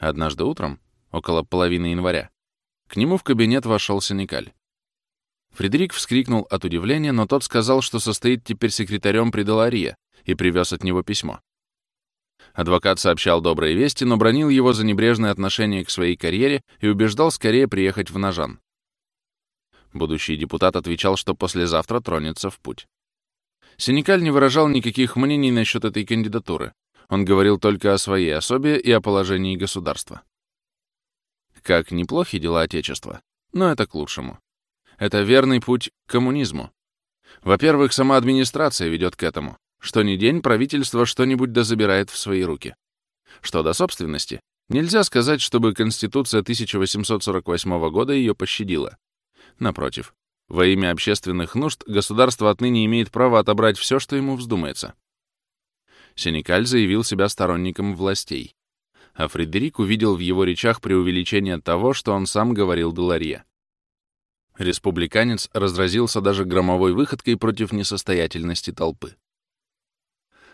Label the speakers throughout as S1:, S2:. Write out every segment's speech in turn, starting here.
S1: Однажды утром, около половины января, к нему в кабинет вошел Сенекаль. Фредерик вскрикнул от удивления, но тот сказал, что состоит теперь секретарем при Деларье и привез от него письмо. Адвокат сообщал добрые вести, но бронил его за небрежное отношение к своей карьере и убеждал скорее приехать в Нажан. Будущий депутат отвечал, что послезавтра тронется в путь. Синикаль не выражал никаких мнений насчет этой кандидатуры. Он говорил только о своей особе и о положении государства. Как неплохи дела Отечества, но это к лучшему. Это верный путь к коммунизму. Во-первых, сама администрация ведет к этому. Что ни день правительство что-нибудь дозабирает в свои руки. Что до собственности, нельзя сказать, чтобы Конституция 1848 года ее пощадила. Напротив, во имя общественных нужд государство отныне имеет право отобрать все, что ему вздумается. Сенекаль заявил себя сторонником властей, а Фредерик увидел в его речах преувеличение того, что он сам говорил Деларье. Республиканец разразился даже громовой выходкой против несостоятельности толпы.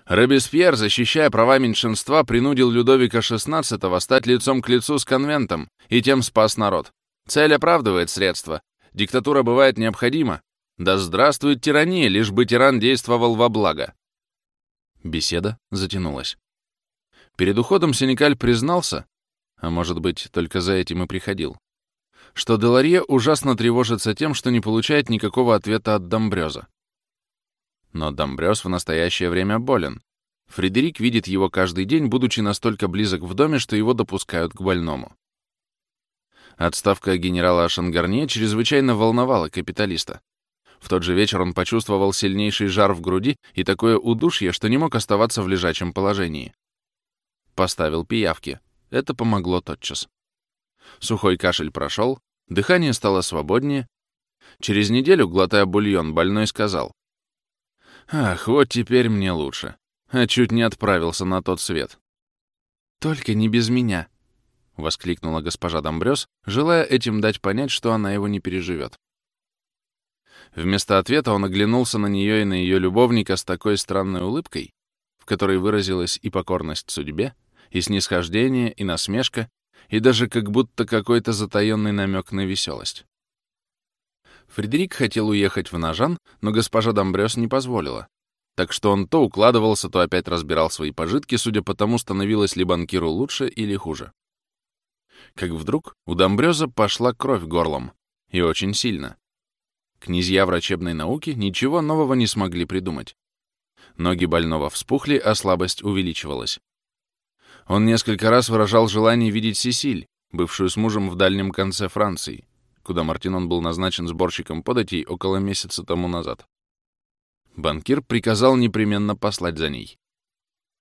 S1: Робеспьер, защищая права меньшинства, принудил Людовика XVI стать лицом к лицу с конвентом и тем спас народ. Цель оправдывает средства. Диктатура бывает необходима. Да здравствует тирания, лишь бы тиран действовал во благо. Беседа затянулась. Перед уходом Сенекаль признался, а может быть, только за этим и приходил, что Деларье ужасно тревожится тем, что не получает никакого ответа от Домбрёза. Но Домбрёс в настоящее время болен. Фредерик видит его каждый день, будучи настолько близок в доме, что его допускают к больному. Отставка генерала Шангарне чрезвычайно волновала капиталиста. В тот же вечер он почувствовал сильнейший жар в груди и такое удушье, что не мог оставаться в лежачем положении. Поставил пиявки. Это помогло тотчас. Сухой кашель прошел, дыхание стало свободнее. Через неделю, глотая бульон, больной сказал, Ах, вот теперь мне лучше. А чуть не отправился на тот свет. Только не без меня, — воскликнула госпожа Домбрёс, желая этим дать понять, что она его не переживет. Вместо ответа он оглянулся на нее и на ее любовника с такой странной улыбкой, в которой выразилась и покорность судьбе, и снисхождение, и насмешка, и даже как будто какой-то затаённый намек на веселость. Фредерик хотел уехать в Нажан, но госпожа Домбрёс не позволила. Так что он то укладывался, то опять разбирал свои пожитки, судя по тому, становилось ли банкиру лучше или хуже. Как вдруг у Домбрёза пошла кровь горлом. И очень сильно. Князья врачебной науки ничего нового не смогли придумать. Ноги больного вспухли, а слабость увеличивалась. Он несколько раз выражал желание видеть Сесиль, бывшую с мужем в дальнем конце Франции, куда Мартинон был назначен сборщиком податей около месяца тому назад. Банкир приказал непременно послать за ней.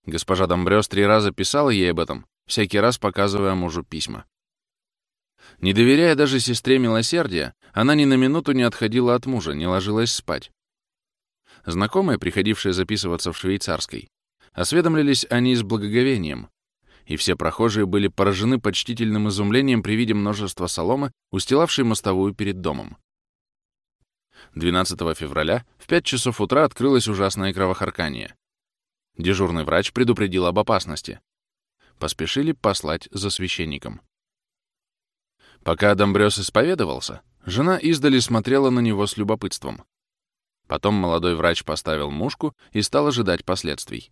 S1: Госпожа Домбрёс три раза писала ей об этом, всякий раз показывая мужу письма. Не доверяя даже сестре милосердия, она ни на минуту не отходила от мужа, не ложилась спать. Знакомые, приходившие записываться в швейцарской, осведомлялись они с благоговением, и все прохожие были поражены почтительным изумлением при виде множества соломы, устилавшей мостовую перед домом. 12 февраля в 5 часов утра открылось ужасное кровохаркание. Дежурный врач предупредил об опасности. Поспешили послать за священником. Пока Домбрёс исповедовался, жена издали смотрела на него с любопытством. Потом молодой врач поставил мушку и стал ожидать последствий.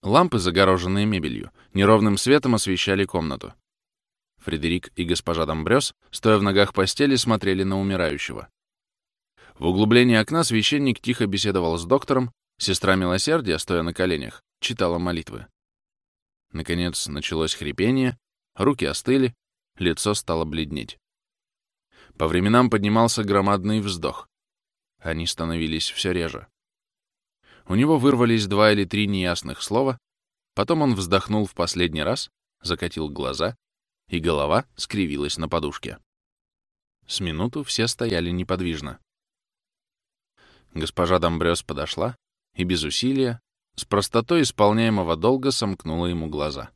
S1: Лампы, загороженные мебелью, неровным светом освещали комнату. Фредерик и госпожа Домбрёс, стоя в ногах постели, смотрели на умирающего. В углублении окна священник тихо беседовал с доктором, сестра милосердия, стоя на коленях, читала молитвы. Наконец началось хрипение, руки остыли, лицо стало бледнеть. По временам поднимался громадный вздох. Они становились все реже. У него вырвались два или три неясных слова, потом он вздохнул в последний раз, закатил глаза, и голова скривилась на подушке. С минуту все стояли неподвижно. Госпожа Домбрёс подошла и без усилия, с простотой исполняемого долга, сомкнула ему глаза.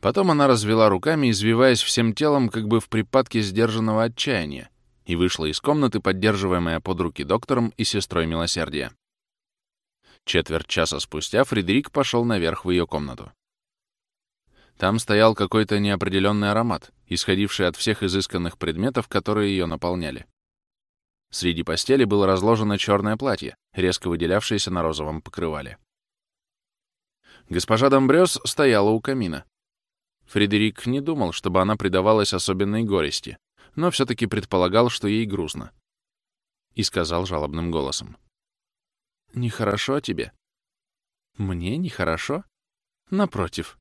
S1: Потом она развела руками, извиваясь всем телом, как бы в припадке сдержанного отчаяния, и вышла из комнаты, поддерживаемая под руки доктором и сестрой милосердия. Четверть часа спустя Фредерик пошел наверх в ее комнату. Там стоял какой-то неопределенный аромат, исходивший от всех изысканных предметов, которые ее наполняли. Среди постели было разложено черное платье, резко выделявшееся на розовом покрывале. Госпожа Домбрёс стояла у камина. Фредерик не думал, чтобы она предавалась особенной горести, но все-таки предполагал, что ей грустно. И сказал жалобным голосом. «Нехорошо тебе?» «Мне нехорошо?» «Напротив».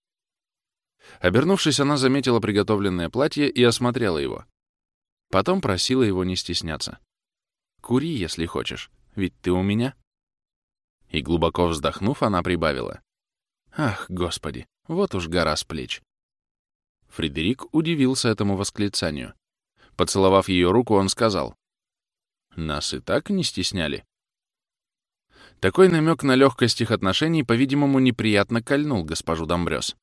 S1: Обернувшись, она заметила приготовленное платье и осмотрела его. Потом просила его не стесняться. «Кури, если хочешь, ведь ты у меня». И глубоко вздохнув, она прибавила. «Ах, Господи, вот уж гора с плеч». Фредерик удивился этому восклицанию. Поцеловав ее руку, он сказал. «Нас и так не стесняли». Такой намек на легкость их отношений, по-видимому, неприятно кольнул госпожу Домбрёс.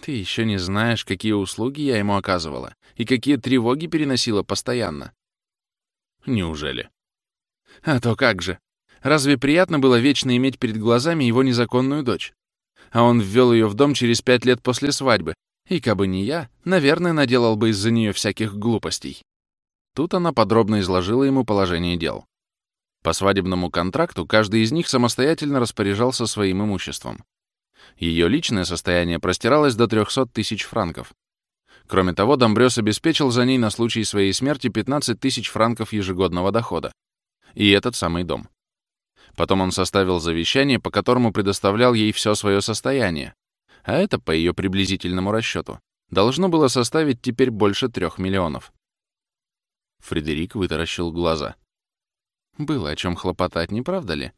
S1: «Ты еще не знаешь, какие услуги я ему оказывала и какие тревоги переносила постоянно. Неужели? А то как же. Разве приятно было вечно иметь перед глазами его незаконную дочь? А он ввел ее в дом через пять лет после свадьбы. И кабы не я, наверное, наделал бы из-за нее всяких глупостей. Тут она подробно изложила ему положение дел. По свадебному контракту каждый из них самостоятельно распоряжался своим имуществом. Ее личное состояние простиралось до 300 тысяч франков, Кроме того, Домбрёс обеспечил за ней на случай своей смерти 15 тысяч франков ежегодного дохода. И этот самый дом. Потом он составил завещание, по которому предоставлял ей все свое состояние. А это, по ее приблизительному расчету, должно было составить теперь больше трех миллионов. Фредерик вытаращил глаза. «Было о чем хлопотать, не правда ли?»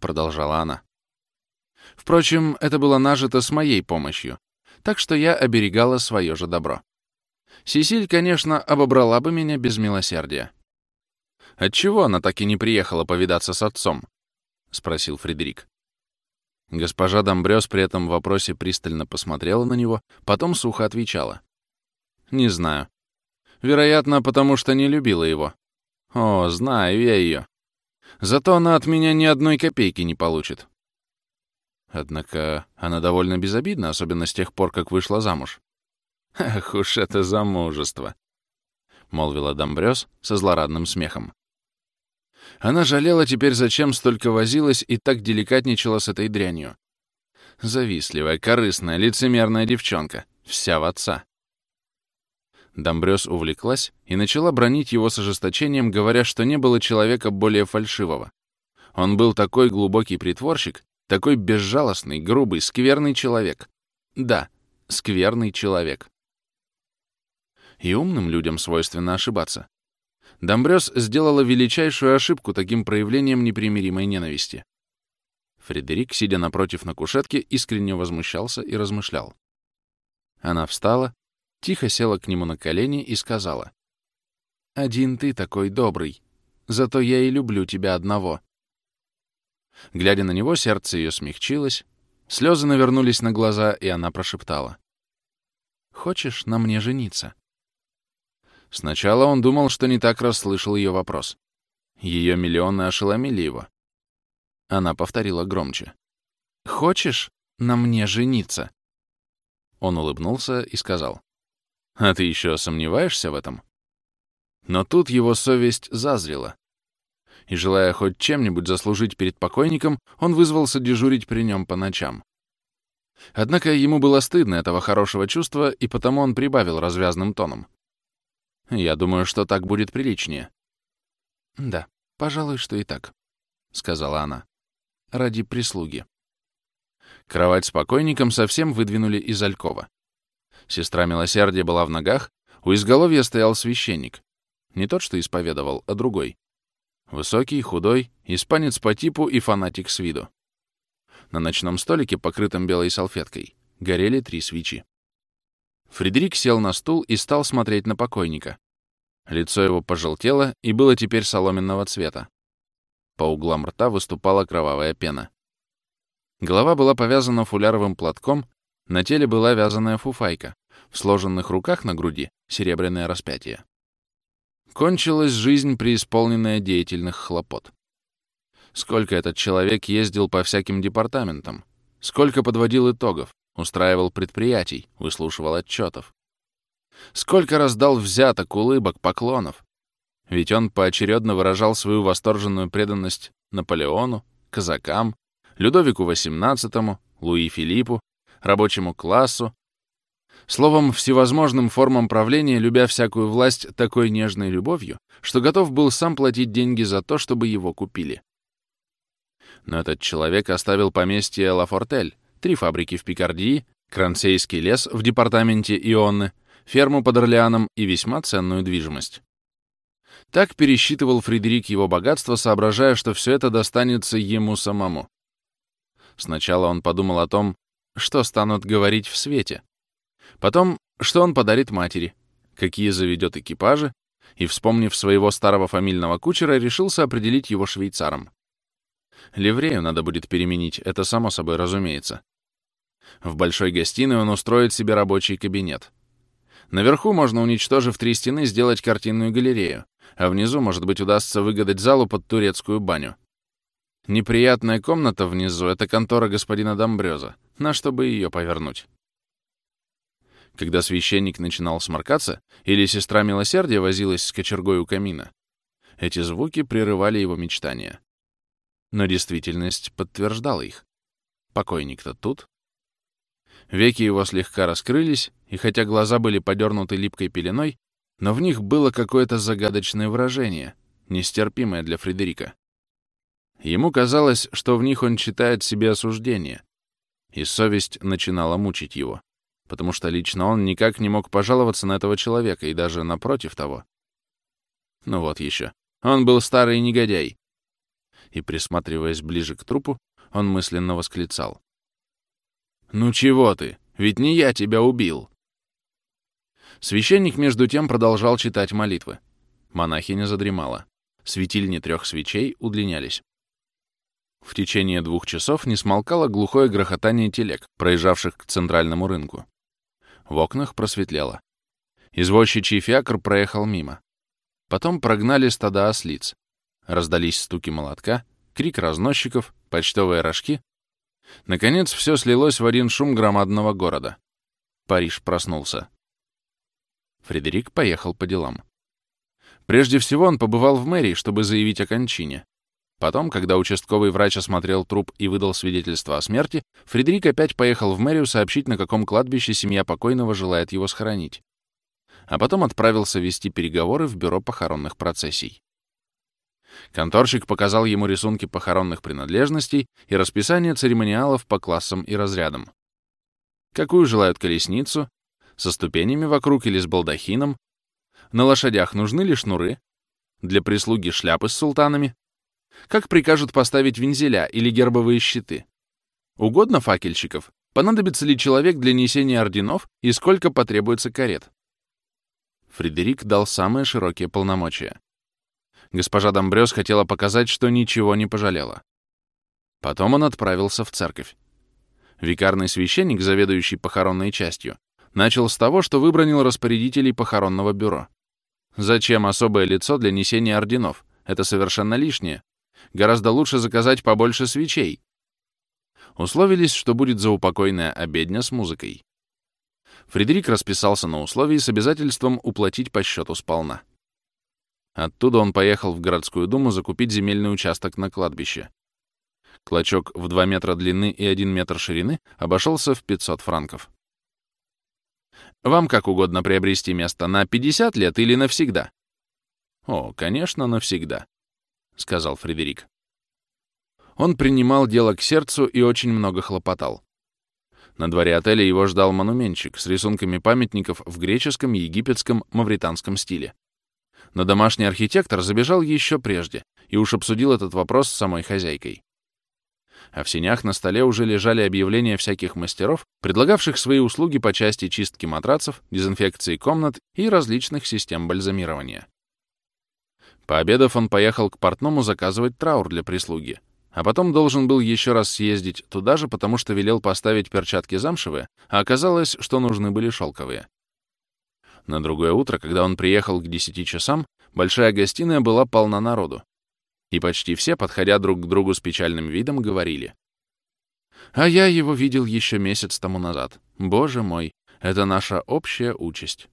S1: Продолжала она. «Впрочем, это было нажито с моей помощью, так что я оберегала свое же добро. Сесиль, конечно, обобрала бы меня без милосердия. «Отчего она так и не приехала повидаться с отцом?» — спросил Фредерик. Госпожа Домбрёс при этом вопросе пристально посмотрела на него, потом сухо отвечала. «Не знаю. Вероятно, потому что не любила его. О, знаю я ее. Зато она от меня ни одной копейки не получит. Однако она довольно безобидна, особенно с тех пор, как вышла замуж. «Ах уж это замужество!» — молвила Домбрёс со злорадным смехом. Она жалела теперь, зачем столько возилась и так деликатничала с этой дрянью. Завистливая, корыстная, лицемерная девчонка. Вся в отца. Домбрёс увлеклась и начала бронить его с ожесточением, говоря, что не было человека более фальшивого. Он был такой глубокий притворщик, такой безжалостный, грубый, скверный человек. Да, скверный человек. И умным людям свойственно ошибаться. Домбрёс сделала величайшую ошибку таким проявлением непримиримой ненависти. Фредерик, сидя напротив на кушетке, искренне возмущался и размышлял. Она встала, тихо села к нему на колени и сказала. «Один ты такой добрый, зато я и люблю тебя одного. Глядя на него, сердце ее смягчилось, слезы навернулись на глаза, и она прошептала. «Хочешь на мне жениться?» Сначала он думал, что не так расслышал ее вопрос. Ее миллионы ошеломили его. Она повторила громче. «Хочешь на мне жениться?» Он улыбнулся и сказал. «А ты еще сомневаешься в этом?» Но тут его совесть зазрела и, желая хоть чем-нибудь заслужить перед покойником, он вызвался дежурить при нем по ночам. Однако ему было стыдно этого хорошего чувства, и потому он прибавил развязным тоном. «Я думаю, что так будет приличнее». «Да, пожалуй, что и так», — сказала она. «Ради прислуги». Кровать с покойником совсем выдвинули из Алькова. Сестра Милосердия была в ногах, у изголовья стоял священник. Не тот, что исповедовал, а другой. Высокий, худой, испанец по типу и фанатик с виду. На ночном столике, покрытом белой салфеткой, горели три свечи. Фредерик сел на стул и стал смотреть на покойника. Лицо его пожелтело и было теперь соломенного цвета. По углам рта выступала кровавая пена. Голова была повязана фуляровым платком, на теле была вязаная фуфайка, в сложенных руках на груди — серебряное распятие. Кончилась жизнь, преисполненная деятельных хлопот. Сколько этот человек ездил по всяким департаментам, сколько подводил итогов, устраивал предприятий, выслушивал отчетов. Сколько раз дал взяток, улыбок, поклонов. Ведь он поочередно выражал свою восторженную преданность Наполеону, казакам, Людовику XVIII, Луи Филиппу, рабочему классу, словом, всевозможным формам правления, любя всякую власть такой нежной любовью, что готов был сам платить деньги за то, чтобы его купили. Но этот человек оставил поместье Лафортель, три фабрики в Пикардии, Крансейский лес в департаменте Ионны, ферму под Орлеаном и весьма ценную движимость. Так пересчитывал Фредерик его богатство, соображая, что все это достанется ему самому. Сначала он подумал о том, что станут говорить в свете. Потом, что он подарит матери, какие заведет экипажи, и, вспомнив своего старого фамильного кучера, решился определить его швейцаром. Ливрею надо будет переменить, это само собой разумеется. В большой гостиной он устроит себе рабочий кабинет. Наверху можно, уничтожив три стены, сделать картинную галерею, а внизу, может быть, удастся выгадать залу под турецкую баню. Неприятная комната внизу — это контора господина Домбрёза, на что бы ее повернуть. Когда священник начинал сморкаться, или сестра милосердия возилась с кочергой у камина, эти звуки прерывали его мечтания. Но действительность подтверждала их. Покойник-то тут, Веки его слегка раскрылись, и хотя глаза были подернуты липкой пеленой, но в них было какое-то загадочное выражение, нестерпимое для Фредерика. Ему казалось, что в них он читает себе осуждение, и совесть начинала мучить его, потому что лично он никак не мог пожаловаться на этого человека, и даже напротив того. Ну вот еще. Он был старый негодяй. И, присматриваясь ближе к трупу, он мысленно восклицал. «Ну чего ты? Ведь не я тебя убил!» Священник между тем продолжал читать молитвы. Монахиня задремала. Светильни трех свечей удлинялись. В течение двух часов не смолкало глухое грохотание телег, проезжавших к центральному рынку. В окнах просветлело. Извозчичий фиакр проехал мимо. Потом прогнали стада ослиц. Раздались стуки молотка, крик разносчиков, почтовые рожки, Наконец все слилось в один шум громадного города. Париж проснулся. Фредерик поехал по делам. Прежде всего он побывал в мэрии, чтобы заявить о кончине. Потом, когда участковый врач осмотрел труп и выдал свидетельство о смерти, Фредерик опять поехал в мэрию сообщить, на каком кладбище семья покойного желает его схоронить. А потом отправился вести переговоры в бюро похоронных процессий. Конторщик показал ему рисунки похоронных принадлежностей и расписание церемониалов по классам и разрядам. Какую желают колесницу, со ступенями вокруг или с балдахином, на лошадях нужны ли шнуры, для прислуги шляпы с султанами, как прикажут поставить вензеля или гербовые щиты. Угодно факельщиков, понадобится ли человек для несения орденов и сколько потребуется карет. Фредерик дал самые широкие полномочия. Госпожа Домбрёс хотела показать, что ничего не пожалела. Потом он отправился в церковь. Викарный священник, заведующий похоронной частью, начал с того, что выбронил распорядителей похоронного бюро. Зачем особое лицо для несения орденов? Это совершенно лишнее. Гораздо лучше заказать побольше свечей. Условились, что будет заупокойная обедня с музыкой. Фредерик расписался на условии с обязательством уплатить по счету сполна. Оттуда он поехал в городскую думу закупить земельный участок на кладбище. Клочок в 2 метра длины и 1 метр ширины обошелся в 500 франков. Вам как угодно приобрести место, на 50 лет или навсегда? О, конечно, навсегда, — сказал Фредерик. Он принимал дело к сердцу и очень много хлопотал. На дворе отеля его ждал монументчик с рисунками памятников в греческом, египетском, мавританском стиле. Но домашний архитектор забежал еще прежде и уж обсудил этот вопрос с самой хозяйкой. А в сенях на столе уже лежали объявления всяких мастеров, предлагавших свои услуги по части чистки матрацев, дезинфекции комнат и различных систем бальзамирования. Пообедав, он поехал к портному заказывать траур для прислуги, а потом должен был еще раз съездить туда же, потому что велел поставить перчатки замшевые, а оказалось, что нужны были шелковые. На другое утро, когда он приехал к десяти часам, большая гостиная была полна народу. И почти все, подходя друг к другу с печальным видом, говорили. А я его видел еще месяц тому назад. Боже мой, это наша общая участь.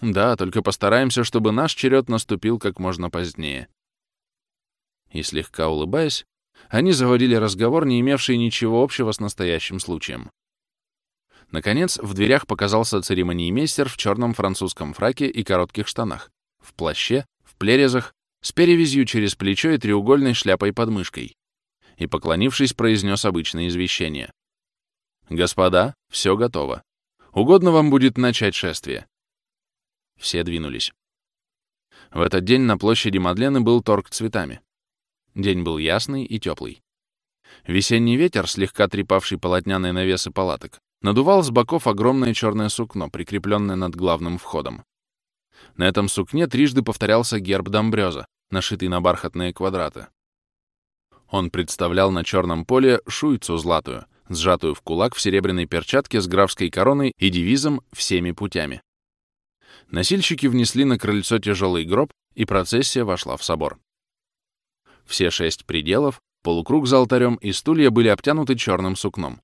S1: Да, только постараемся, чтобы наш черед наступил как можно позднее. И слегка улыбаясь, они заводили разговор, не имевший ничего общего с настоящим случаем. Наконец, в дверях показался церемониймейстер в черном французском фраке и коротких штанах, в плаще, в плерезах, с перевязью через плечо и треугольной шляпой под мышкой, и, поклонившись, произнес обычное извещение. «Господа, все готово. Угодно вам будет начать шествие». Все двинулись. В этот день на площади Мадлены был торг цветами. День был ясный и теплый. Весенний ветер, слегка трепавший полотняные навесы палаток, надувал с боков огромное черное сукно, прикрепленное над главным входом. На этом сукне трижды повторялся герб Домбрёза, нашитый на бархатные квадраты. Он представлял на черном поле шуйцу златую, сжатую в кулак в серебряной перчатке с графской короной и девизом «Всеми путями». Носильщики внесли на крыльцо тяжелый гроб, и процессия вошла в собор. Все шесть пределов, полукруг за алтарем и стулья были обтянуты черным сукном.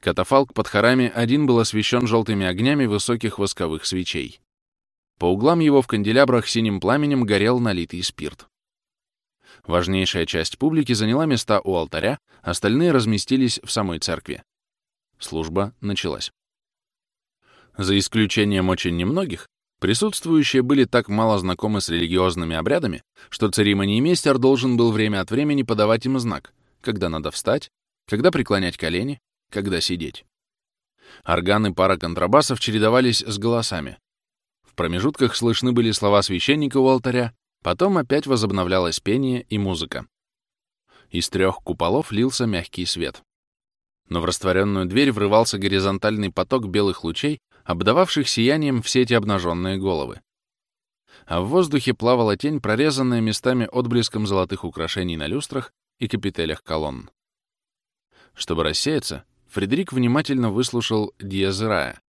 S1: Катафалк под хорами один был освещен желтыми огнями высоких восковых свечей. По углам его в канделябрах синим пламенем горел налитый спирт. Важнейшая часть публики заняла места у алтаря, остальные разместились в самой церкви. Служба началась. За исключением очень немногих, присутствующие были так мало знакомы с религиозными обрядами, что церемониймейстер должен был время от времени подавать им знак, когда надо встать, когда преклонять колени, когда сидеть. Органы пара контрабасов чередовались с голосами. В промежутках слышны были слова священника у алтаря, Потом опять возобновлялось пение и музыка. Из трех куполов лился мягкий свет. Но в растворенную дверь врывался горизонтальный поток белых лучей, обдававших сиянием все эти обнаженные головы. А в воздухе плавала тень, прорезанная местами отблеском золотых украшений на люстрах и капителях колонн. Чтобы рассеяться, Фредерик внимательно выслушал Диазерая,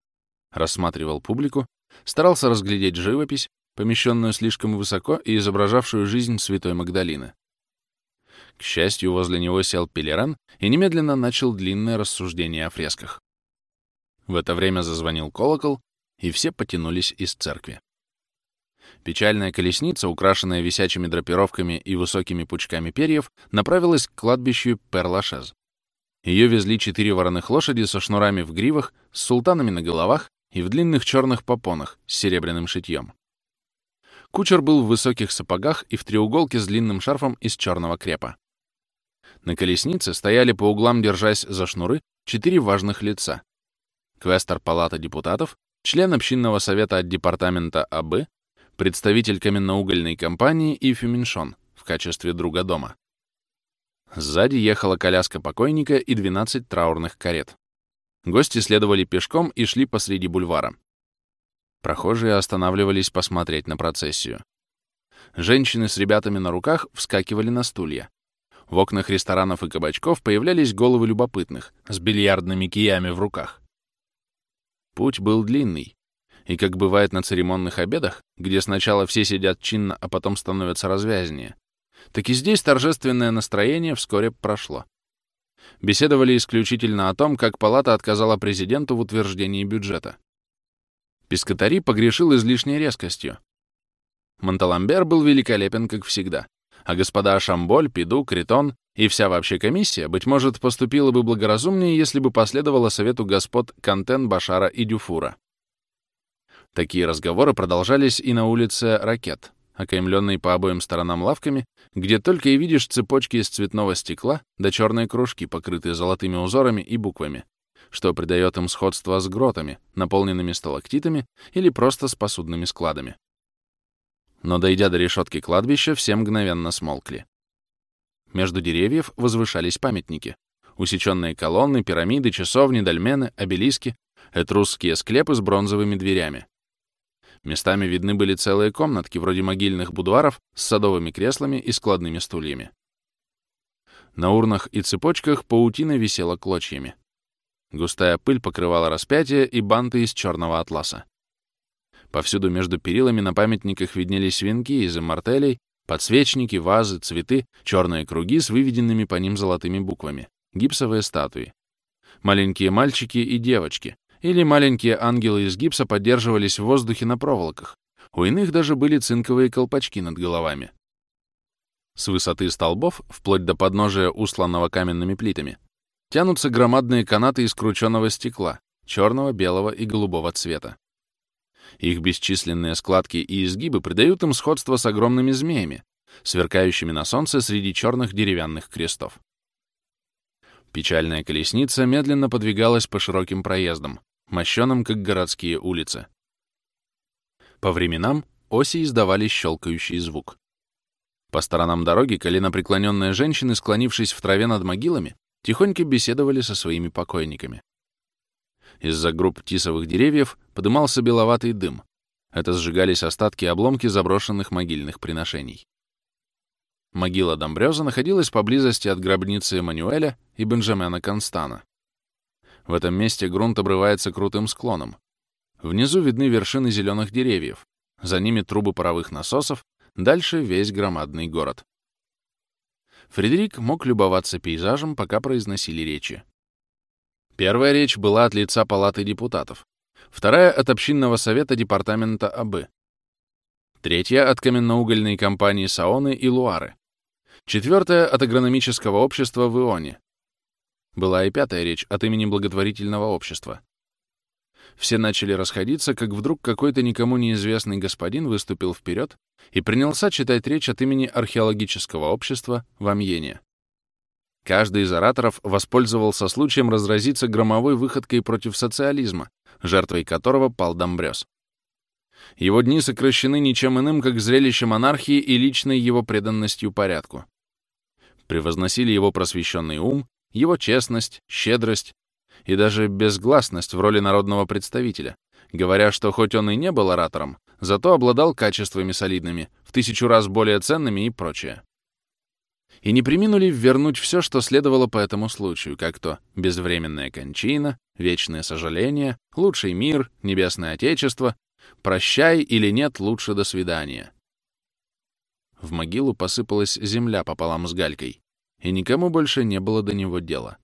S1: рассматривал публику, старался разглядеть живопись, помещенную слишком высоко и изображавшую жизнь святой Магдалины. К счастью, возле него сел Пелеран и немедленно начал длинное рассуждение о фресках. В это время зазвонил колокол, и все потянулись из церкви. Печальная колесница, украшенная висячими драпировками и высокими пучками перьев, направилась к кладбищу Перлашез. Ее везли четыре вороных лошади со шнурами в гривах, с султанами на головах и в длинных черных попонах с серебряным шитьем. Кучер был в высоких сапогах и в треуголке с длинным шарфом из черного крепа. На колеснице стояли по углам, держась за шнуры, четыре важных лица. Квестор Палата депутатов, член общинного совета от департамента АБ, представитель каменноугольной компании и Фюминшон в качестве друга дома. Сзади ехала коляска покойника и 12 траурных карет. Гости следовали пешком и шли посреди бульвара. Прохожие останавливались посмотреть на процессию. Женщины с ребятами на руках вскакивали на стулья. В окнах ресторанов и кабачков появлялись головы любопытных с бильярдными киями в руках. Путь был длинный, и, как бывает на церемонных обедах, где сначала все сидят чинно, а потом становятся развязнее, так и здесь торжественное настроение вскоре прошло. Беседовали исключительно о том, как палата отказала президенту в утверждении бюджета. Пескатари погрешил излишней резкостью. Монталамбер был великолепен, как всегда, а господа Шамболь, Пиду, Критон и вся вообще комиссия, быть может, поступила бы благоразумнее, если бы последовала совету господ Кантен, Башара и Дюфура. Такие разговоры продолжались и на улице Ракет, окаймленной по обоим сторонам лавками, где только и видишь цепочки из цветного стекла да черные кружки, покрытые золотыми узорами и буквами, что придает им сходство с гротами, наполненными сталактитами или просто с посудными складами. Но дойдя до решетки кладбища, все мгновенно смолкли. Между деревьев возвышались памятники. Усеченные колонны, пирамиды, часовни, дольмены, обелиски, этрусские склепы с бронзовыми дверями. Местами видны были целые комнатки, вроде могильных будуаров, с садовыми креслами и складными стульями. На урнах и цепочках паутина висела клочьями. Густая пыль покрывала распятие и банты из черного атласа. Повсюду между перилами на памятниках виднелись венки из иммортелей, подсвечники, вазы, цветы, черные круги с выведенными по ним золотыми буквами, гипсовые статуи. Маленькие мальчики и девочки, или маленькие ангелы из гипса поддерживались в воздухе на проволоках. У иных даже были цинковые колпачки над головами. С высоты столбов, вплоть до подножия, усланного каменными плитами, тянутся громадные канаты из крученного стекла, черного, белого и голубого цвета. Их бесчисленные складки и изгибы придают им сходство с огромными змеями, сверкающими на солнце среди черных деревянных крестов. Печальная колесница медленно подвигалась по широким проездам, мощеным, как городские улицы. По временам оси издавали щелкающий звук. По сторонам дороги коленопреклоненные женщины, склонившись в траве над могилами, тихонько беседовали со своими покойниками. Из-за групп тисовых деревьев подымался беловатый дым. Это сжигались остатки и обломки заброшенных могильных приношений. Могила Домбрёза находилась поблизости от гробницы Эммануэля и Бенджамена Констана. В этом месте грунт обрывается крутым склоном. Внизу видны вершины зеленых деревьев, за ними трубы паровых насосов, дальше весь громадный город. Фредерик мог любоваться пейзажем, пока произносили речи. Первая речь была от лица Палаты депутатов, вторая — от Общинного совета департамента АБ, третья — от каменноугольной компании Саоны и Луары, четвертая — от агрономического общества в Ионе. Была и пятая речь от имени благотворительного общества. Все начали расходиться, как вдруг какой-то никому неизвестный господин выступил вперед и принялся читать речь от имени археологического общества в Амьене. Каждый из ораторов воспользовался случаем разразиться громовой выходкой против социализма, жертвой которого пал Домбрёс. Его дни сокращены ничем иным, как зрелищем монархии и личной его преданностью порядку. Превозносили его просвещенный ум, его честность, щедрость и даже безгласность в роли народного представителя, говоря, что хоть он и не был оратором, зато обладал качествами солидными, в тысячу раз более ценными и прочее и не приминули вернуть все, что следовало по этому случаю, как то безвременная кончина, вечное сожаление, лучший мир, небесное отечество, прощай или нет, лучше до свидания. В могилу посыпалась земля пополам с галькой, и никому больше не было до него дела.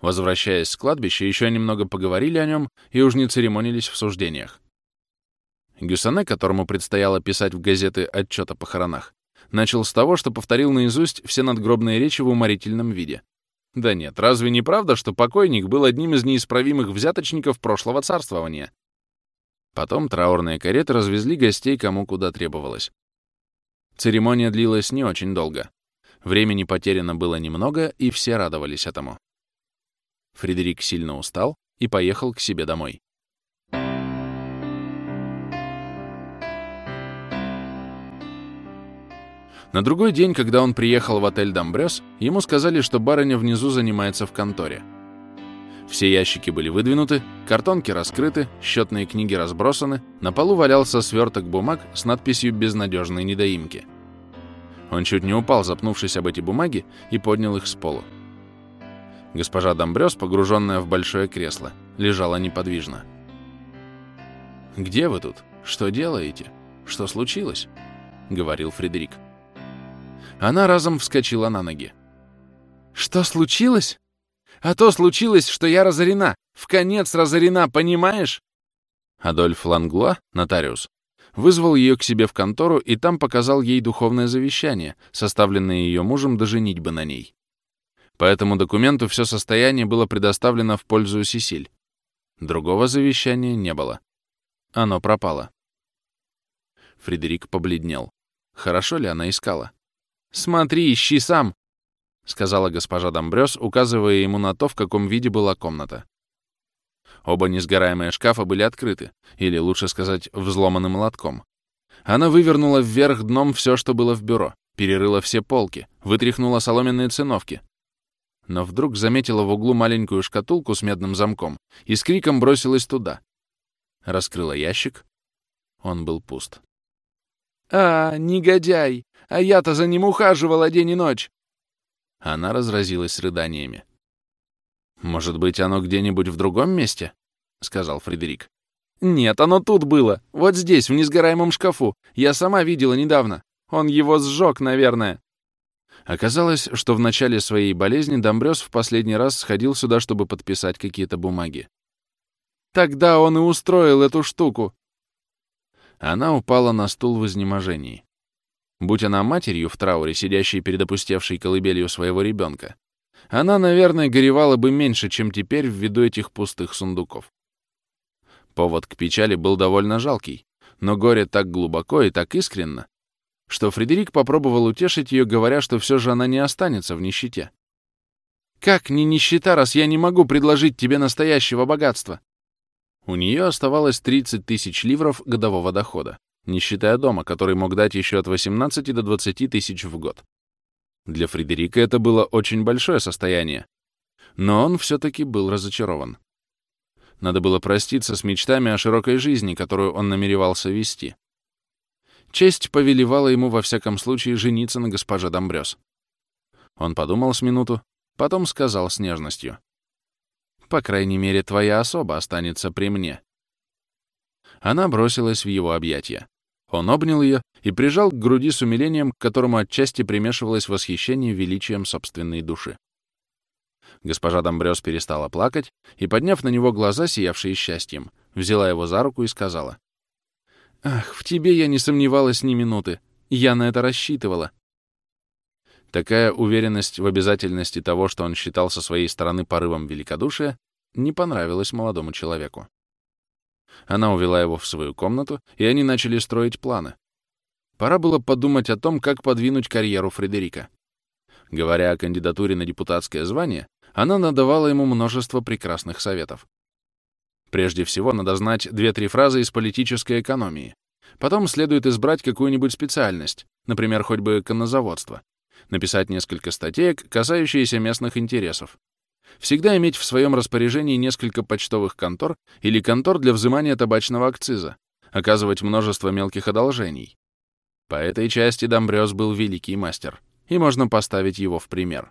S1: Возвращаясь с кладбища, еще немного поговорили о нем и уж не церемонились в суждениях. Гюсане, которому предстояло писать в газеты отчет о похоронах, Начал с того, что повторил наизусть все надгробные речи в уморительном виде. Да нет, разве не правда, что покойник был одним из неисправимых взяточников прошлого царствования? Потом траурные кареты развезли гостей кому куда требовалось. Церемония длилась не очень долго. Времени потеряно было немного, и все радовались этому. Фредерик сильно устал и поехал к себе домой. На другой день, когда он приехал в отель «Домбрёс», ему сказали, что барыня внизу занимается в конторе. Все ящики были выдвинуты, картонки раскрыты, счетные книги разбросаны, на полу валялся сверток бумаг с надписью «Безнадежной недоимки». Он чуть не упал, запнувшись об эти бумаги, и поднял их с полу. Госпожа Домбрёс, погруженная в большое кресло, лежала неподвижно. «Где вы тут? Что делаете? Что случилось?» — говорил Фредерик. Она разом вскочила на ноги. «Что случилось? А то случилось, что я разорена. В конец разорена, понимаешь?» Адольф Ланглуа, нотариус, вызвал ее к себе в контору и там показал ей духовное завещание, составленное ее мужем до женитьбы на ней. По этому документу все состояние было предоставлено в пользу Сесиль. Другого завещания не было. Оно пропало. Фредерик побледнел. Хорошо ли она искала? «Смотри, ищи сам», — сказала госпожа Домбрёс, указывая ему на то, в каком виде была комната. Оба несгораемые шкафа были открыты, или, лучше сказать, взломанным молотком. Она вывернула вверх дном все, что было в бюро, перерыла все полки, вытряхнула соломенные циновки. Но вдруг заметила в углу маленькую шкатулку с медным замком и с криком бросилась туда. Раскрыла ящик. Он был пуст. «А, негодяй! А я-то за ним ухаживала день и ночь!» Она разразилась рыданиями. «Может быть, оно где-нибудь в другом месте?» — сказал Фредерик. «Нет, оно тут было. Вот здесь, в несгораемом шкафу. Я сама видела недавно. Он его сжег, наверное». Оказалось, что в начале своей болезни Домбрёс в последний раз сходил сюда, чтобы подписать какие-то бумаги. «Тогда он и устроил эту штуку!» Она упала на стул в изнеможении. Будь она матерью в трауре, сидящей перед опустевшей колыбелью своего ребенка, она, наверное, горевала бы меньше, чем теперь ввиду этих пустых сундуков. Повод к печали был довольно жалкий, но горе так глубоко и так искренно, что Фредерик попробовал утешить ее, говоря, что все же она не останется в нищете. «Как не нищета, раз я не могу предложить тебе настоящего богатства?» У нее оставалось 30 тысяч ливров годового дохода, не считая дома, который мог дать еще от 18 до 20 тысяч в год. Для Фредерика это было очень большое состояние, но он все-таки был разочарован. Надо было проститься с мечтами о широкой жизни, которую он намеревался вести. Честь повелевала ему во всяком случае жениться на госпоже Домбрёс. Он подумал с минуту, потом сказал с нежностью. По крайней мере, твоя особа останется при мне. Она бросилась в его объятия. Он обнял ее и прижал к груди с умилением, к которому отчасти примешивалось восхищение величием собственной души. Госпожа Домбрёс перестала плакать и, подняв на него глаза, сиявшие счастьем, взяла его за руку и сказала. «Ах, в тебе я не сомневалась ни минуты. Я на это рассчитывала. Такая уверенность в обязательности того, что он считал со своей стороны порывом великодушия, не понравилась молодому человеку. Она увела его в свою комнату, и они начали строить планы. Пора было подумать о том, как подвинуть карьеру Фредерика. Говоря о кандидатуре на депутатское звание, она надавала ему множество прекрасных советов. Прежде всего, надо знать две-три фразы из политической экономии. Потом следует избрать какую-нибудь специальность, например, хоть бы коннозаводство, написать несколько статеек, касающиеся местных интересов. Всегда иметь в своем распоряжении несколько почтовых контор или контор для взимания табачного акциза, оказывать множество мелких одолжений. По этой части Домбрёс был великий мастер, и можно поставить его в пример.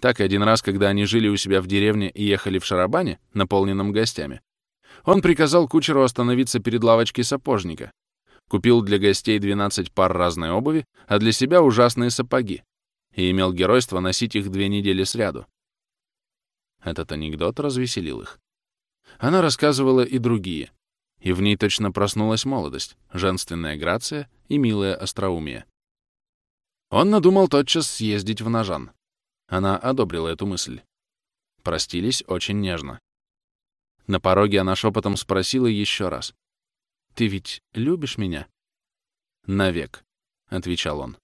S1: Так один раз, когда они жили у себя в деревне и ехали в шарабане, наполненном гостями, он приказал кучеру остановиться перед лавочкой сапожника, Купил для гостей 12 пар разной обуви, а для себя ужасные сапоги, и имел геройство носить их две недели сряду. Этот анекдот развеселил их. Она рассказывала и другие, и в ней точно проснулась молодость, женственная грация и милое остроумие. Он надумал тотчас съездить в Ножан. Она одобрила эту мысль. Простились очень нежно. На пороге она шепотом спросила еще раз. Ты ведь любишь меня?» «Навек», — отвечал он.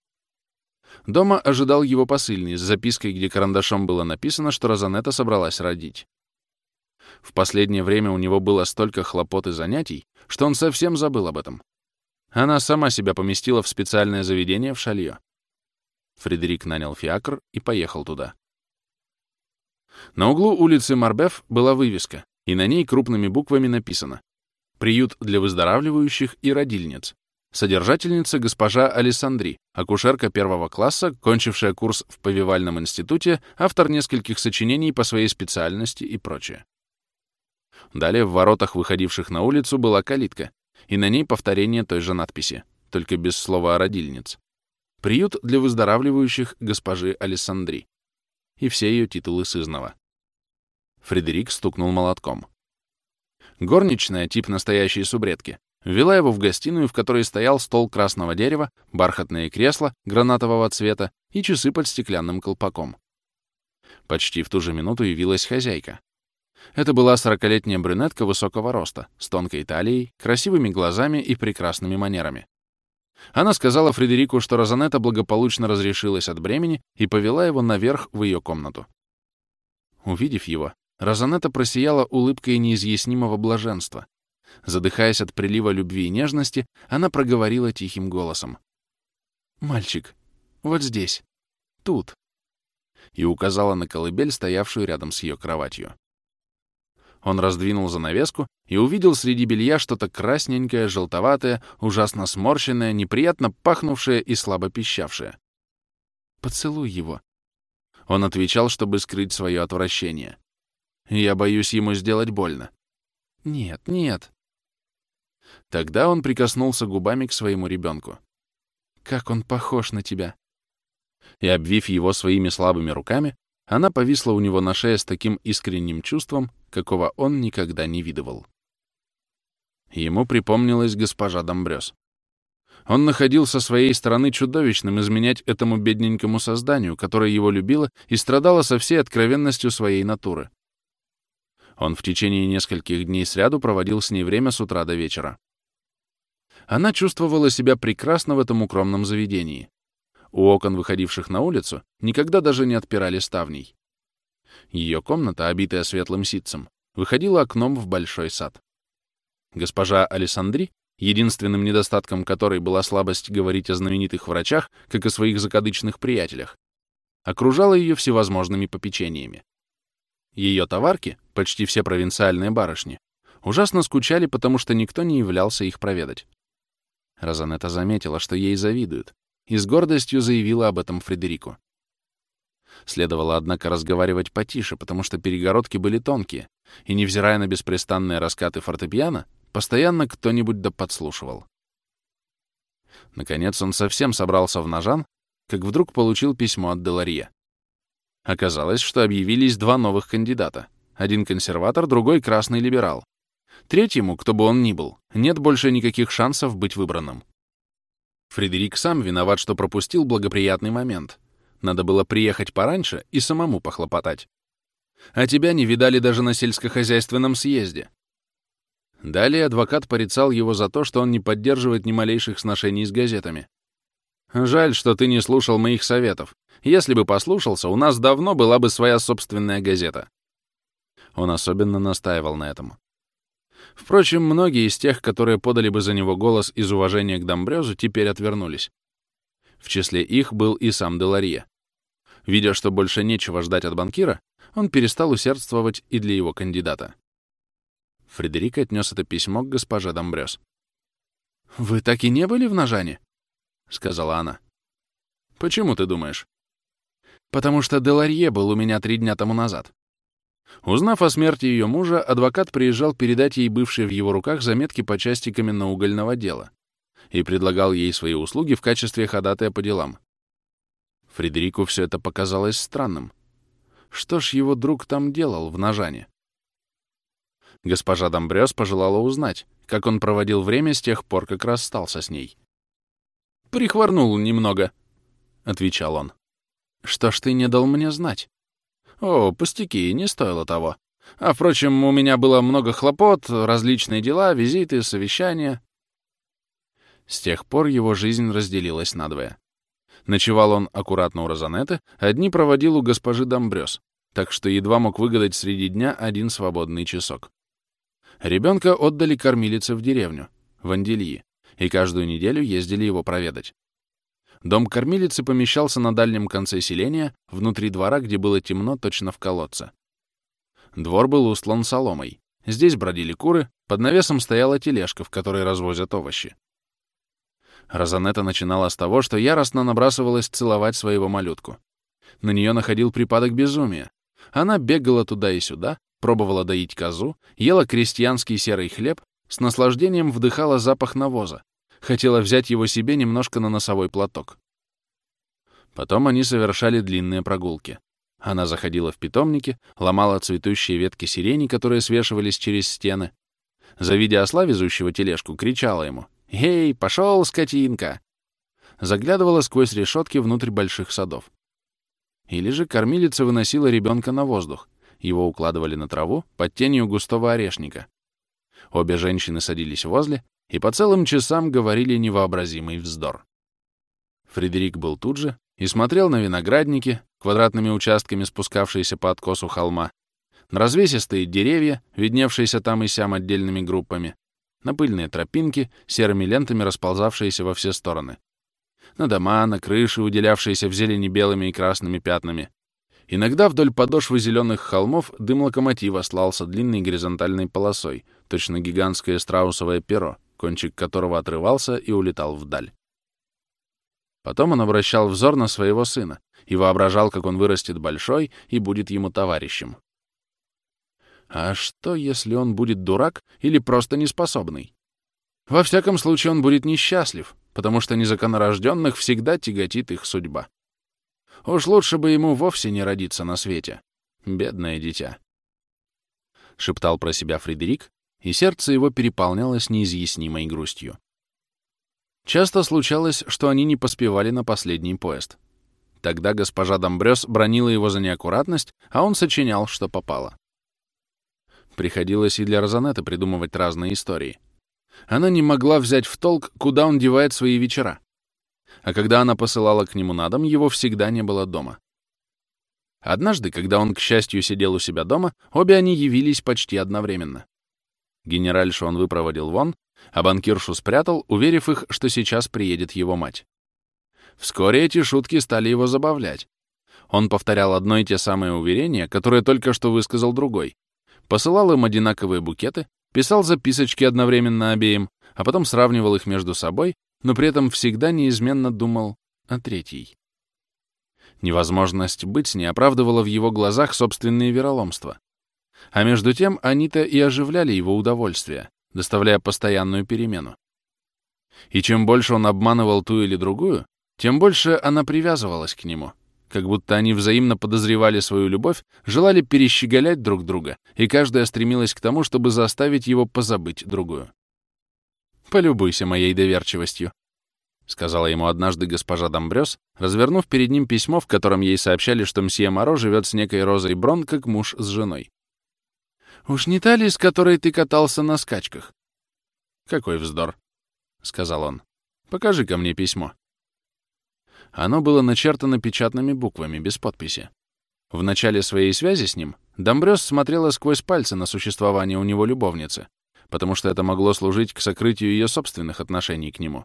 S1: Дома ожидал его посыльный с запиской, где карандашом было написано, что Розанетта собралась родить. В последнее время у него было столько хлопот и занятий, что он совсем забыл об этом. Она сама себя поместила в специальное заведение в Шалье. Фредерик нанял фиакр и поехал туда. На углу улицы Марбеф была вывеска, и на ней крупными буквами написано Приют для выздоравливающих и родильниц. Содержательница госпожа Александри, акушерка первого класса, кончившая курс в повивальном институте, автор нескольких сочинений по своей специальности и прочее. Далее в воротах, выходивших на улицу, была калитка, и на ней повторение той же надписи, только без слова «родильниц». Приют для выздоравливающих госпожи Александри. И все ее титулы сызнова. Фредерик стукнул молотком. Горничная, тип настоящей субредки, вела его в гостиную, в которой стоял стол красного дерева, бархатные кресла гранатового цвета и часы под стеклянным колпаком. Почти в ту же минуту явилась хозяйка. Это была сорокалетняя брюнетка высокого роста, с тонкой талией, красивыми глазами и прекрасными манерами. Она сказала Фредерику, что Розанетта благополучно разрешилась от бремени и повела его наверх в ее комнату. Увидев его, Розанетта просияла улыбкой неизъяснимого блаженства. Задыхаясь от прилива любви и нежности, она проговорила тихим голосом. «Мальчик, вот здесь, тут», и указала на колыбель, стоявшую рядом с ее кроватью. Он раздвинул занавеску и увидел среди белья что-то красненькое, желтоватое, ужасно сморщенное, неприятно пахнувшее и слабо пищавшее. «Поцелуй его». Он отвечал, чтобы скрыть свое отвращение. Я боюсь ему сделать больно. Нет, нет. Тогда он прикоснулся губами к своему ребенку. Как он похож на тебя. и, обвив его своими слабыми руками, она повисла у него на шее с таким искренним чувством, какого он никогда не видывал. Ему припомнилась госпожа Домбрёс. Он находил со своей стороны чудовищным изменять этому бедненькому созданию, которое его любило и страдало со всей откровенностью своей натуры. Он в течение нескольких дней сряду проводил с ней время с утра до вечера. Она чувствовала себя прекрасно в этом укромном заведении. У окон, выходивших на улицу, никогда даже не отпирали ставней. Ее комната, обитая светлым ситцем, выходила окном в большой сад. Госпожа Александри, единственным недостатком которой была слабость говорить о знаменитых врачах, как о своих закадычных приятелях, окружала ее всевозможными попечениями. Ее товарки, почти все провинциальные барышни, ужасно скучали, потому что никто не являлся их проведать. Розанетта заметила, что ей завидуют, и с гордостью заявила об этом Фредерику. Следовало, однако, разговаривать потише, потому что перегородки были тонкие, и, невзирая на беспрестанные раскаты фортепиано, постоянно кто-нибудь да подслушивал. Наконец он совсем собрался в ножан, как вдруг получил письмо от Деларье. Оказалось, что объявились два новых кандидата. Один консерватор, другой красный либерал. Третьему, кто бы он ни был, нет больше никаких шансов быть выбранным. Фредерик сам виноват, что пропустил благоприятный момент. Надо было приехать пораньше и самому похлопотать. А тебя не видали даже на сельскохозяйственном съезде. Далее адвокат порицал его за то, что он не поддерживает ни малейших сношений с газетами. Жаль, что ты не слушал моих советов. Если бы послушался, у нас давно была бы своя собственная газета. Он особенно настаивал на этом. Впрочем, многие из тех, которые подали бы за него голос из уважения к Домбрёзу, теперь отвернулись. В числе их был и сам Деларье. Видя, что больше нечего ждать от банкира, он перестал усердствовать и для его кандидата. Фредерик отнес это письмо к госпоже Домбрёз. «Вы так и не были в Ножане?» — сказала она. «Почему ты думаешь?» потому что Деларье был у меня три дня тому назад. Узнав о смерти ее мужа, адвокат приезжал передать ей бывшие в его руках заметки по части каменноугольного дела и предлагал ей свои услуги в качестве ходатая по делам. Фредерику все это показалось странным. Что ж его друг там делал в Ножане? Госпожа Домбрёс пожелала узнать, как он проводил время с тех пор, как расстался с ней. «Прихворнул немного», — отвечал он. Что ж ты не дал мне знать? О, пустяки, не стоило того. А, впрочем, у меня было много хлопот, различные дела, визиты, совещания. С тех пор его жизнь разделилась надвое. Ночевал он аккуратно у Розанетты, а дни проводил у госпожи Домбрёс, так что едва мог выгадать среди дня один свободный часок. Ребенка отдали кормилице в деревню, в Андельи, и каждую неделю ездили его проведать. Дом кормилицы помещался на дальнем конце селения, внутри двора, где было темно, точно в колодце. Двор был устлан соломой. Здесь бродили куры, под навесом стояла тележка, в которой развозят овощи. Розанетта начинала с того, что яростно набрасывалась целовать своего малютку. На нее находил припадок безумия. Она бегала туда и сюда, пробовала доить козу, ела крестьянский серый хлеб, с наслаждением вдыхала запах навоза, Хотела взять его себе немножко на носовой платок. Потом они совершали длинные прогулки. Она заходила в питомники, ломала цветущие ветки сирени, которые свешивались через стены. Завидя осла, везущего тележку, кричала ему «Эй, пошел, скотинка!» Заглядывала сквозь решетки внутрь больших садов. Или же кормилица выносила ребенка на воздух. Его укладывали на траву под тенью густого орешника. Обе женщины садились возле, и по целым часам говорили невообразимый вздор. Фредерик был тут же и смотрел на виноградники, квадратными участками спускавшиеся по откосу холма, на развесистые деревья, видневшиеся там и сям отдельными группами, на пыльные тропинки, серыми лентами расползавшиеся во все стороны, на дома, на крыши, уделявшиеся в зелени белыми и красными пятнами. Иногда вдоль подошвы зеленых холмов дым локомотива слался длинной горизонтальной полосой, точно гигантское страусовое перо, кончик которого отрывался и улетал вдаль. Потом он обращал взор на своего сына и воображал, как он вырастет большой и будет ему товарищем. А что, если он будет дурак или просто неспособный? Во всяком случае, он будет несчастлив, потому что незаконнорожденных всегда тяготит их судьба. Уж лучше бы ему вовсе не родиться на свете. Бедное дитя. Шептал про себя Фредерик, и сердце его переполнялось неизъяснимой грустью. Часто случалось, что они не поспевали на последний поезд. Тогда госпожа Домбрёс бронила его за неаккуратность, а он сочинял, что попало. Приходилось и для Розанетты придумывать разные истории. Она не могла взять в толк, куда он девает свои вечера. А когда она посылала к нему на дом, его всегда не было дома. Однажды, когда он, к счастью, сидел у себя дома, обе они явились почти одновременно. Генеральшу он выпроводил вон, а банкиршу спрятал, уверив их, что сейчас приедет его мать. Вскоре эти шутки стали его забавлять. Он повторял одно и те самые уверения, которые только что высказал другой. Посылал им одинаковые букеты, писал записочки одновременно обеим, а потом сравнивал их между собой, но при этом всегда неизменно думал о третьей. Невозможность быть не оправдывала в его глазах собственные вероломства. А между тем они-то и оживляли его удовольствие, доставляя постоянную перемену. И чем больше он обманывал ту или другую, тем больше она привязывалась к нему, как будто они взаимно подозревали свою любовь, желали перещеголять друг друга, и каждая стремилась к тому, чтобы заставить его позабыть другую. «Полюбуйся моей доверчивостью», — сказала ему однажды госпожа Домбрёс, развернув перед ним письмо, в котором ей сообщали, что мсье Моро живет с некой Розой Брон, как муж с женой. «Уж не та ли, с которой ты катался на скачках?» «Какой вздор», — сказал он. «Покажи ко мне письмо». Оно было начертано печатными буквами, без подписи. В начале своей связи с ним Домбрёс смотрела сквозь пальцы на существование у него любовницы, потому что это могло служить к сокрытию ее собственных отношений к нему.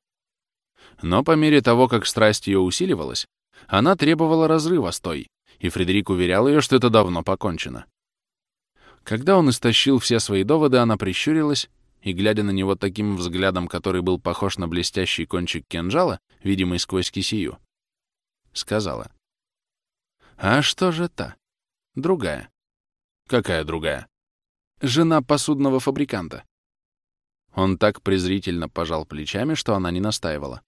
S1: Но по мере того, как страсть ее усиливалась, она требовала разрыва с той, и Фредерик уверял ее, что это давно покончено. Когда он истощил все свои доводы, она прищурилась и, глядя на него таким взглядом, который был похож на блестящий кончик кинжала, видимый сквозь кисию, сказала. «А что же та? Другая». «Какая другая?» «Жена посудного фабриканта». Он так презрительно пожал плечами, что она не настаивала.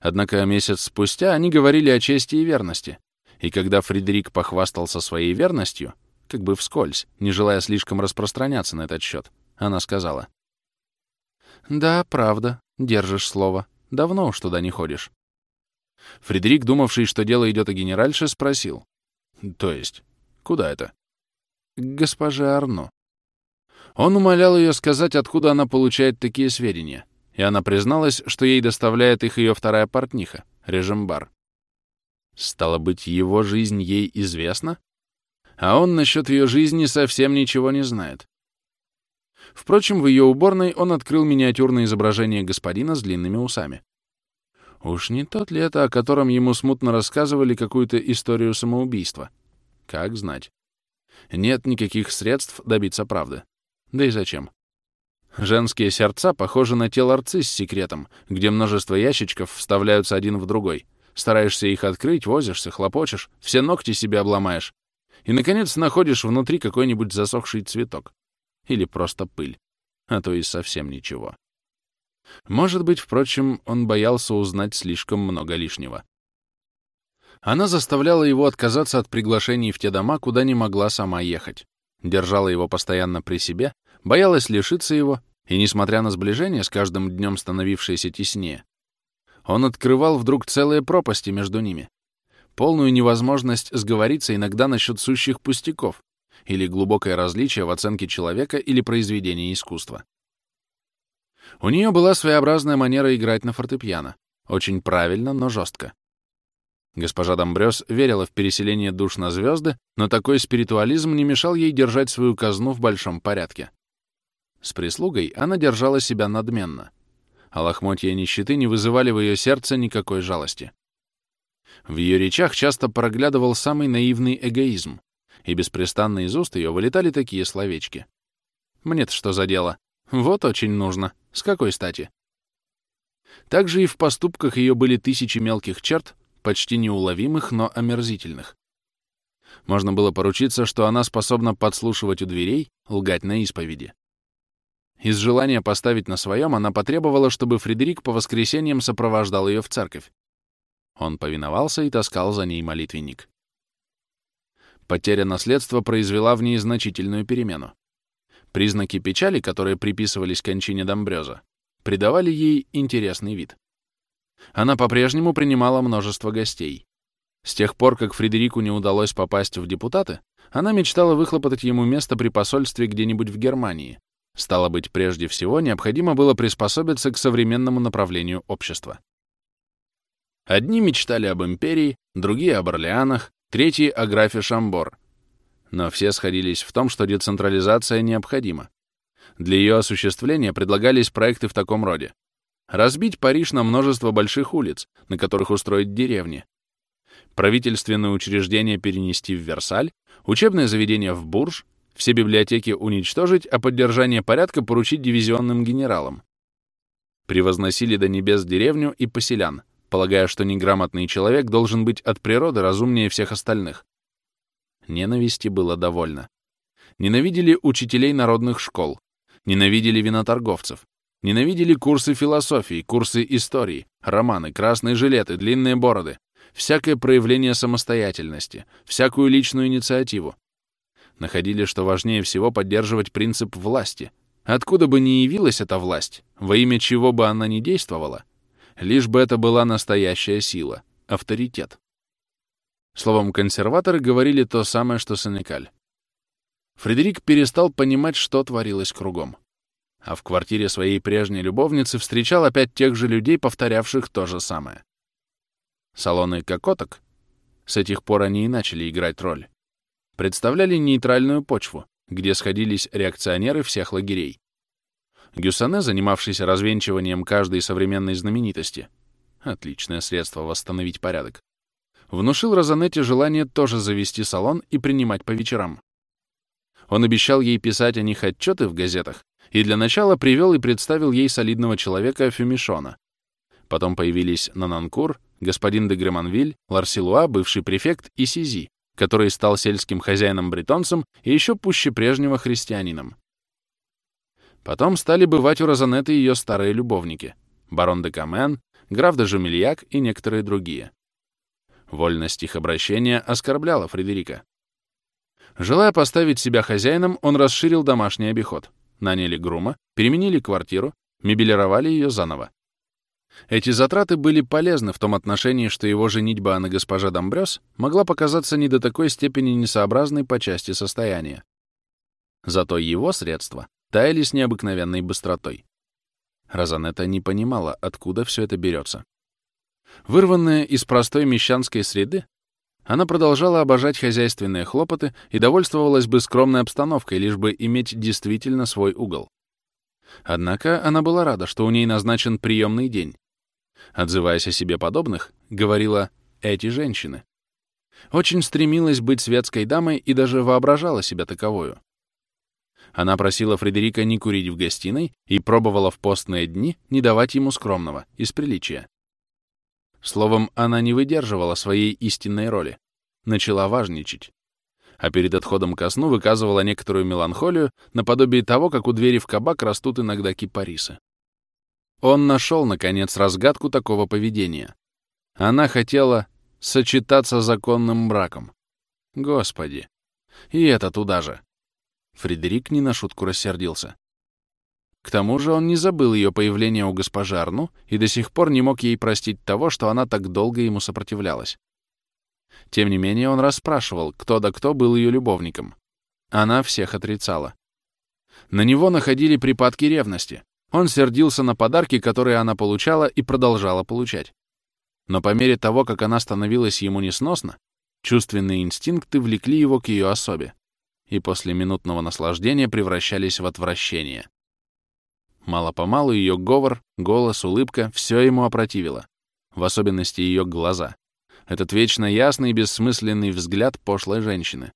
S1: Однако месяц спустя они говорили о чести и верности, и когда Фредерик похвастался своей верностью, как бы вскользь, не желая слишком распространяться на этот счет, она сказала. «Да, правда, держишь слово. Давно уж туда не ходишь». Фредерик, думавший, что дело идет о генеральше, спросил. «То есть? Куда это?» «К госпоже Арно». Он умолял ее сказать, откуда она получает такие сведения, и она призналась, что ей доставляет их ее вторая портниха, Режимбар. Стало быть, его жизнь ей известна? А он насчет ее жизни совсем ничего не знает. Впрочем, в ее уборной он открыл миниатюрное изображение господина с длинными усами. Уж не тот ли это, о котором ему смутно рассказывали какую-то историю самоубийства? Как знать. Нет никаких средств добиться правды. Да и зачем? Женские сердца похожи на те ларцы с секретом, где множество ящичков вставляются один в другой. Стараешься их открыть, возишься, хлопочешь, все ногти себе обломаешь. И, наконец, находишь внутри какой-нибудь засохший цветок. Или просто пыль. А то и совсем ничего. Может быть, впрочем, он боялся узнать слишком много лишнего. Она заставляла его отказаться от приглашений в те дома, куда не могла сама ехать. Держала его постоянно при себе, боялась лишиться его, и, несмотря на сближение, с каждым днем становившееся теснее, он открывал вдруг целые пропасти между ними, полную невозможность сговориться иногда насчет сущих пустяков или глубокое различие в оценке человека или произведения искусства. У нее была своеобразная манера играть на фортепиано, очень правильно, но жестко. Госпожа Домбрёс верила в переселение душ на звезды, но такой спиритуализм не мешал ей держать свою казну в большом порядке. С прислугой она держала себя надменно, а лохмотья нищеты не вызывали в ее сердце никакой жалости. В ее речах часто проглядывал самый наивный эгоизм, и беспрестанно из уст ее вылетали такие словечки. «Мне-то что за дело? Вот очень нужно. С какой стати?» Также и в поступках ее были тысячи мелких черт, почти неуловимых, но омерзительных. Можно было поручиться, что она способна подслушивать у дверей, лгать на исповеди. Из желания поставить на своем она потребовала, чтобы Фредерик по воскресеньям сопровождал ее в церковь. Он повиновался и таскал за ней молитвенник. Потеря наследства произвела в ней значительную перемену. Признаки печали, которые приписывались кончине Домбрёза, придавали ей интересный вид. Она по-прежнему принимала множество гостей. С тех пор, как Фредерику не удалось попасть в депутаты, она мечтала выхлопотать ему место при посольстве где-нибудь в Германии. Стало быть, прежде всего, необходимо было приспособиться к современному направлению общества. Одни мечтали об империи, другие — об Орлеанах, третьи — о графе Шамбор. Но все сходились в том, что децентрализация необходима. Для ее осуществления предлагались проекты в таком роде. Разбить Париж на множество больших улиц, на которых устроить деревни. Правительственные учреждения перенести в Версаль, учебное заведение в Бурж, все библиотеки уничтожить, а поддержание порядка поручить дивизионным генералам. Превозносили до небес деревню и поселян, полагая, что неграмотный человек должен быть от природы разумнее всех остальных. Ненависти было довольно. Ненавидели учителей народных школ, ненавидели виноторговцев, ненавидели курсы философии, курсы истории, романы, красные жилеты, длинные бороды, всякое проявление самостоятельности, всякую личную инициативу. Находили, что важнее всего поддерживать принцип власти. Откуда бы ни явилась эта власть, во имя чего бы она ни действовала, лишь бы это была настоящая сила, авторитет. Словом, консерваторы говорили то самое, что Сенекаль. Фредерик перестал понимать, что творилось кругом. А в квартире своей прежней любовницы встречал опять тех же людей, повторявших то же самое. Салоны кокоток, с этих пор они и начали играть роль, представляли нейтральную почву, где сходились реакционеры всех лагерей. Гюссане, занимавшийся развенчиванием каждой современной знаменитости, отличное средство восстановить порядок, внушил Розанетте желание тоже завести салон и принимать по вечерам. Он обещал ей писать о них отчеты в газетах и для начала привел и представил ей солидного человека Фюмишона. Потом появились Нананкур, господин де Греманвиль, Ларсилуа, бывший префект, и Сизи, который стал сельским хозяином-бретонцем и еще пуще прежнего христианином. Потом стали бывать у Розанетты ее старые любовники — барон де Камен, граф де Жумельяк и некоторые другие. Вольность их обращения оскорбляла Фредерика. Желая поставить себя хозяином, он расширил домашний обиход. Наняли грума, переменили квартиру, мебелировали ее заново. Эти затраты были полезны в том отношении, что его женитьба на госпоже Домбрёс могла показаться не до такой степени несообразной по части состояния. Зато его средства таяли с необыкновенной быстротой. Розанетта не понимала, откуда все это берется. Вырванная из простой мещанской среды, она продолжала обожать хозяйственные хлопоты и довольствовалась бы скромной обстановкой, лишь бы иметь действительно свой угол. Однако она была рада, что у ней назначен приемный день. Отзываясь о себе подобных, говорила «эти женщины». Очень стремилась быть светской дамой и даже воображала себя таковою. Она просила Фредерика не курить в гостиной и пробовала в постные дни не давать ему скромного, из приличия. Словом, она не выдерживала своей истинной роли, начала важничать. А перед отходом ко сну выказывала некоторую меланхолию наподобие того, как у двери в кабак растут иногда кипарисы. Он нашел, наконец, разгадку такого поведения. Она хотела сочетаться законным браком. Господи! И это туда же. Фредерик не на шутку рассердился. К тому же он не забыл ее появление у госпожи Арну и до сих пор не мог ей простить того, что она так долго ему сопротивлялась. Тем не менее он расспрашивал, кто да кто был ее любовником. Она всех отрицала. На него находили припадки ревности. Он сердился на подарки, которые она получала и продолжала получать. Но по мере того, как она становилась ему несносна, чувственные инстинкты влекли его к ее особе и после минутного наслаждения превращались в отвращение. Мало-помалу ее говор, голос, улыбка — все ему опротивило, в особенности ее глаза. Этот вечно ясный и бессмысленный взгляд пошлой женщины.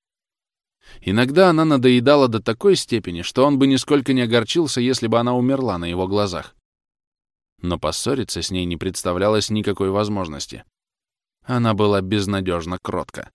S1: Иногда она надоедала до такой степени, что он бы нисколько не огорчился, если бы она умерла на его глазах. Но поссориться с ней не представлялось никакой возможности. Она была безнадежно кротка.